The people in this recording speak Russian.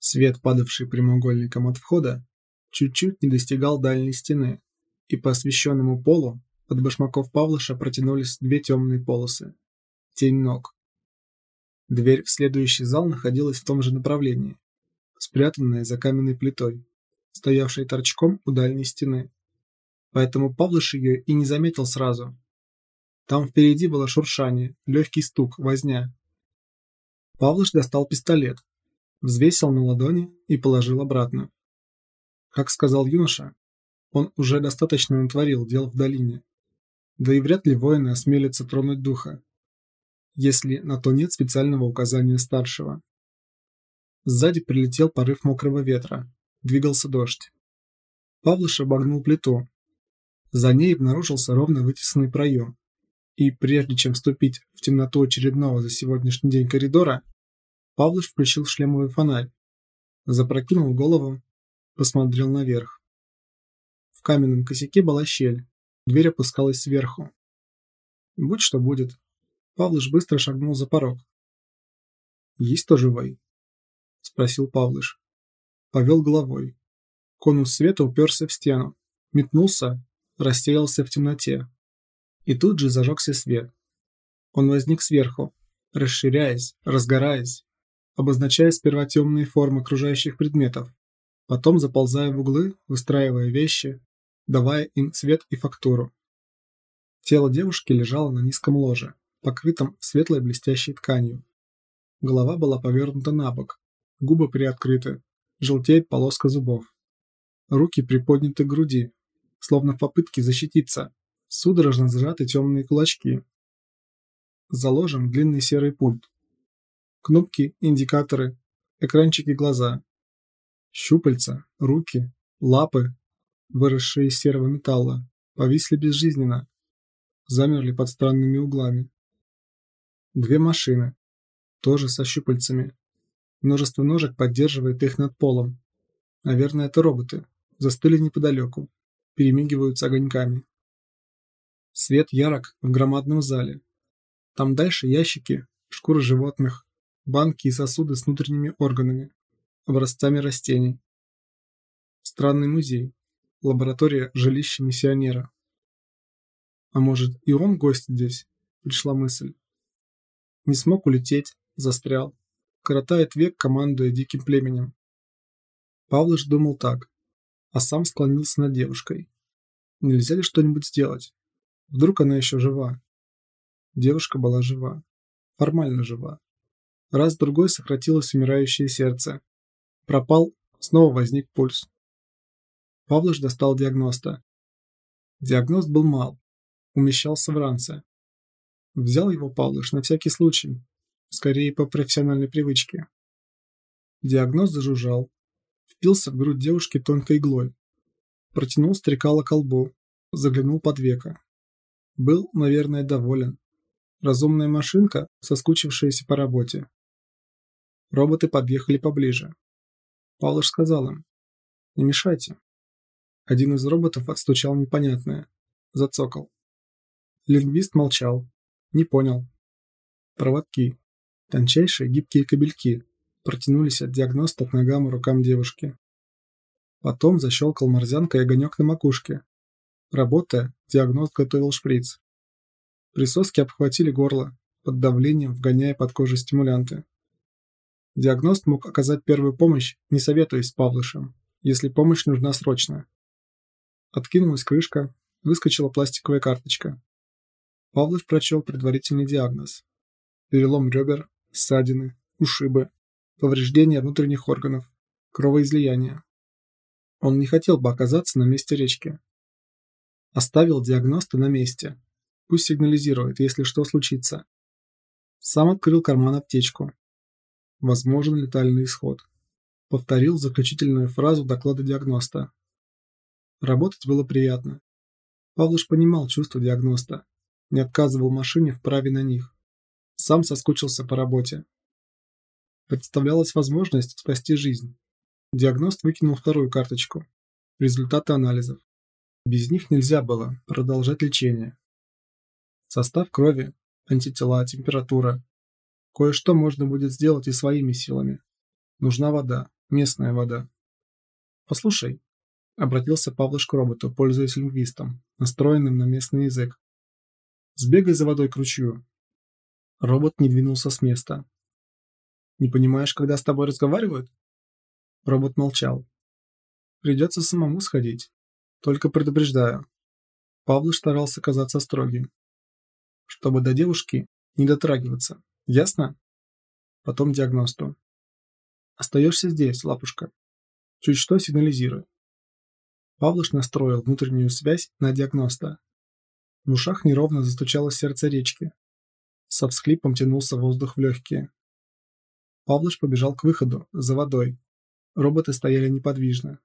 Свет, падавший прямоугольником от входа, чуть-чуть не достигал дальней стены, и по освещенному полу от башмаков Павлыша протянулись две темные полосы. Тень ног. Дверь в следующий зал находилась в том же направлении, спрятанная за каменной плитой, стоявшей торчком у дальней стены. Поэтому Павлыш ее и не заметил сразу. Там впереди было шуршание, легкий стук, возня. Павлыш достал пистолет, взвесил на ладони и положил обратно. Как сказал юноша, он уже достаточно натворил дел в долине. Да и вряд ли воины осмелятся тронуть духа, если на то нет специального указания старшего. Сзади прилетел порыв мокрого ветра, двигался дождь. Павлыш обогнул плиту. За ней обнаружился ровно вытесанный проем. И прежде чем вступить в темноту очередного за сегодняшний день коридора, Павлыш включил шлемовый фонарь, запрокинул голову, посмотрел наверх. В каменном косяке была щель, дверь опускалась сверху. Будь что будет. Павлыш быстро шагнул за порог. «Есть кто живой?» – спросил Павлыш. Повел головой. Конус света уперся в стену, метнулся, растерялся в темноте. И тут же зажегся свет. Он возник сверху, расширяясь, разгораясь, обозначая сперва темные формы окружающих предметов, потом заползая в углы, выстраивая вещи, давая им цвет и фактуру. Тело девушки лежало на низком ложе, покрытом светлой блестящей тканью. Голова была повернута на бок, губы приоткрыты, желтеет полоска зубов. Руки приподняты к груди, словно в попытке защититься, судорожно сжаты темные кулачки. Заложен длинный серый пульт, Кнопки, индикаторы, экранчики глаза. Щупальца, руки, лапы, выросшие из серого металла, повисли безжизненно, замерли под странными углами. Две машины, тоже со щупальцами. Множество ножек поддерживает их над полом. Наверное, это роботы. Застыли неподалеку, перемигиваются огоньками. Свет ярок в громадном зале. Там дальше ящики, шкуры животных, банки и сосуды с внутренними органами, образцами растений. Странный музей, лаборатория жилища миссионера. А может и он гость здесь, пришла мысль. Не смог улететь, застрял. Коротает век, командуя диким племенем. Павлыш думал так, а сам склонился над девушкой. Нельзя ли что-нибудь сделать? Вдруг она еще жива? Девушка была жива. Формально жива. Раз-другой сократилось умирающее сердце. Пропал, снова возник пульс. Павлыш достал диагноста. Диагноз был мал, умещался в ранце. Взял его Павлыш на всякий случай, скорее по профессиональной привычке. Диагноз зажужжал, впился в грудь девушки тонкой иглой, протянул стрекало к лбу, заглянул под веко. Был, наверное, доволен. Разумная машинка, соскучившаяся по работе. Роботы подъехали поближе. Павлович сказал им, «Не мешайте». Один из роботов отстучал непонятное. Зацокал. Лингвист молчал. Не понял. Проводки. Тончайшие гибкие кабельки протянулись от диагноста к ногам и рукам девушки. Потом защелкал морзянка и огонек на макушке. Работая, диагност готовил шприц. Присоски обхватили горло, под давлением вгоняя под кожу стимулянты. Диагност мог оказать первую помощь, не советуясь с Павлышем, если помощь нужна срочно. Откинулась крышка, выскочила пластиковая карточка. Павлыш прочел предварительный диагноз. Перелом ребер, ссадины, ушибы, повреждения внутренних органов, кровоизлияние. Он не хотел бы оказаться на месте речки. Оставил диагноста на месте. Пусть сигнализирует, если что случится. Сам открыл карман аптечку, Возможен летальный исход. Повторил заключительную фразу доклада диагноста. Работать было приятно. Павлуш понимал чувства диагноста, не отказывал машине в праве на них. Сам соскучился по работе. Представлялась возможность спасти жизнь. Диагност выкинул вторую карточку. Результаты анализов. Без них нельзя было продолжать лечение. Состав крови, антитела, температура, Кое-что можно будет сделать и своими силами. Нужна вода, Местная вода. Послушай, обратился Павлыш к роботу, пользуясь лингвистом, настроенным на местный язык. Сбегай за водой к ручью. Робот не двинулся с места. Не понимаешь, когда с тобой разговаривают? Робот молчал. Придется самому сходить. Только предупреждаю. Павлыш старался казаться строгим. Чтобы до девушки не дотрагиваться. Ясно? Потом диагносту. Остаешься здесь, лапушка. Чуть что сигнализируй. Павлыш настроил внутреннюю связь на диагноста. В ушах неровно застучало сердце речки. Со всхлипом тянулся воздух в легкие. Павлыш побежал к выходу, за водой. Роботы стояли неподвижно.